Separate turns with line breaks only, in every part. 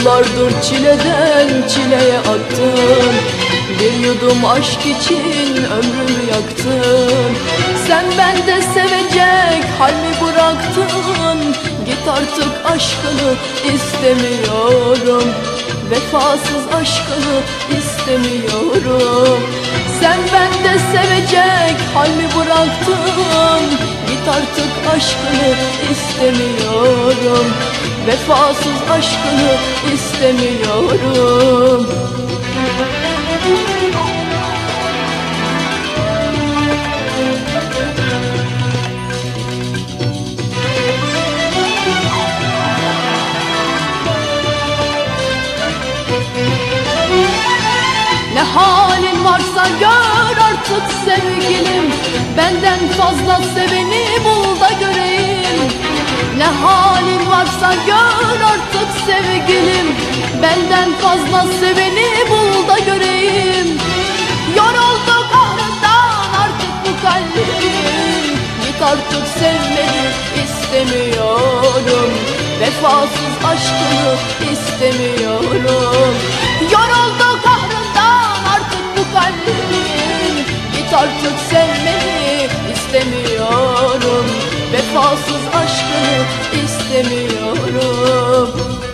Yıllardır çileden çileye attın. Bir yudum aşk için ömrümü yaktın. Sen bende sevecek hal mi bıraktın. Git artık aşkını istemiyorum. Vefasız aşkını istemiyorum Sen bende sevecek hal mi bıraktın. Git artık aşkını istemiyorum. Vefasız aşkını istemiyorum sevgilim Benden fazla seveni bul da göreyim. Ne halin varsa gör artık sevgilim Benden fazla seveni bul da göreyim. Yoruldu kahrından artık bu kalbim Git artık sevmeni istemiyorum. Vefasız aşkını istemiyorum. Yoruldu kahrından artık bu kalbim artık sevmeni istemiyorum. Vefasız aşkını istemiyorum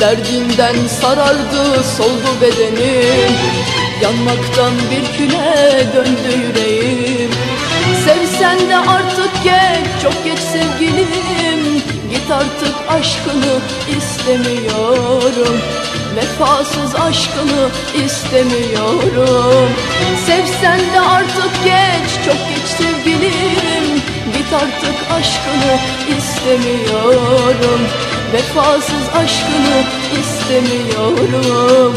Derdinden sarardı soldu bedenim. Yanmaktan bir küle döndü yüreğim. Sevsen de artık geç çok geç sevgilim. Git artık aşkını istemiyorum. Vefasız aşkını istemiyorum. Sevsen de artık geç çok geç sevgilim. Git artık aşkını istemiyorum Vefasız aşkını istemiyorum.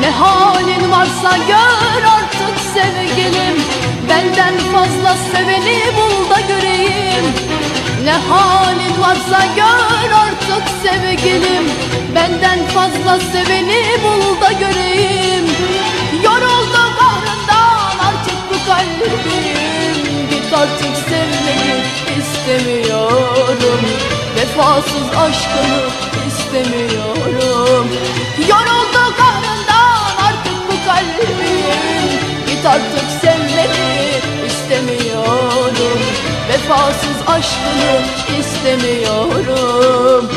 Ne halin varsa gör artık sevgilim. Benden fazla seveni bul da göreyim Ne halin varsa gör artık sevgilim. Benden fazla seveni bul da göreyim. Yoruldu kahrından artık bu kalbim. Git artık sevmeni istemiyorum. Vefasız aşkını istemiyorum. Yoruldu kahrından artık bu kalbim. Git artık sevmeni istemiyorum. Vefasız aşkını istemiyorum